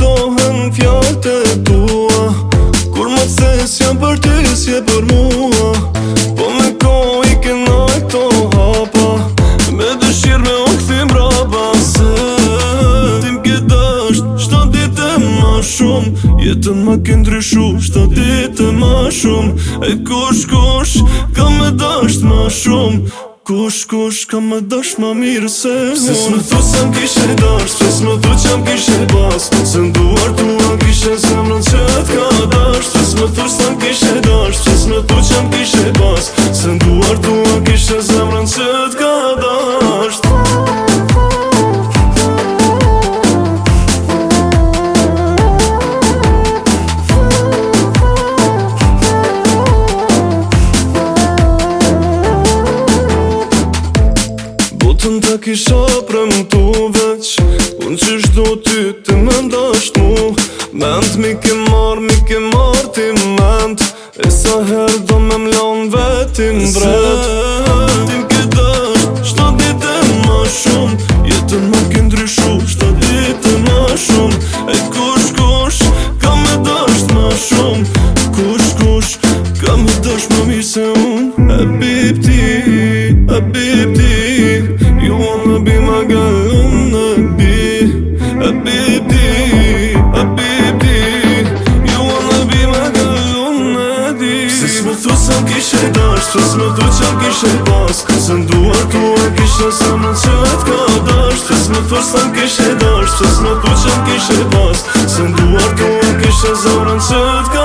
kuptohen fjallët e tua Kur më të janë jam për ty si e për mua Po me ko i këna e këto hapa Me dëshirë me unë këthim rapa Se tim këtë është Shta ditë e ma shumë Jetën ma këndë ryshu Shta ditë e ma shumë E kush kush Ka me dështë ma shumë Kush kush ka më dësh më mirë se unë Se s'më thu se m'kishe dërsh Se s'më thu që m'kishe pas Se në duar të më kishe zemrën që të ka dasht Qës më thush të më kishe dasht Qës më thush që më kishe pas Se në duar të më kishe zemrën që të ka dasht Botën të kisha mi ke mor, mi ke mor ti mend E sa her do me mlon vetin vret E sa her ti ke dash, shto dite ma shumë Jetën më ke ndryshu, shto dite ma shumë E kush kush, ka me dasht ma shumë Kush kush, ka me dasht ma mirë se unë E bip ti, e bip ti You wanna be my girl Kësë më thu sa më kishe dash Kësë më thu që më kishe pas Kësë më duha tua kishe sa më në që atë ka dash Kësë më thu sa më kishe dash Kësë më thu që më kishe